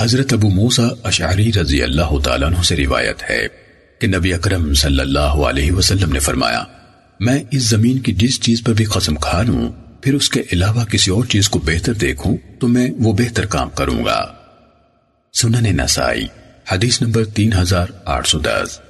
حضرت ابو موسیٰ اشعری رضی اللہ تعالیٰ عنہ سے روایت ہے کہ نبی اکرم صلی اللہ علیہ وسلم نے فرمایا، میں اس زمین کی جس چیز پر بھی قسم کھا لوں، پھر اس کے علاوہ کسی اور چیز کو بہتر دیکھوں، تو میں وہ بہتر کام کروں گا۔ سنن نسائی، حدیث نمبر تین ہزار آٹھ سو دس۔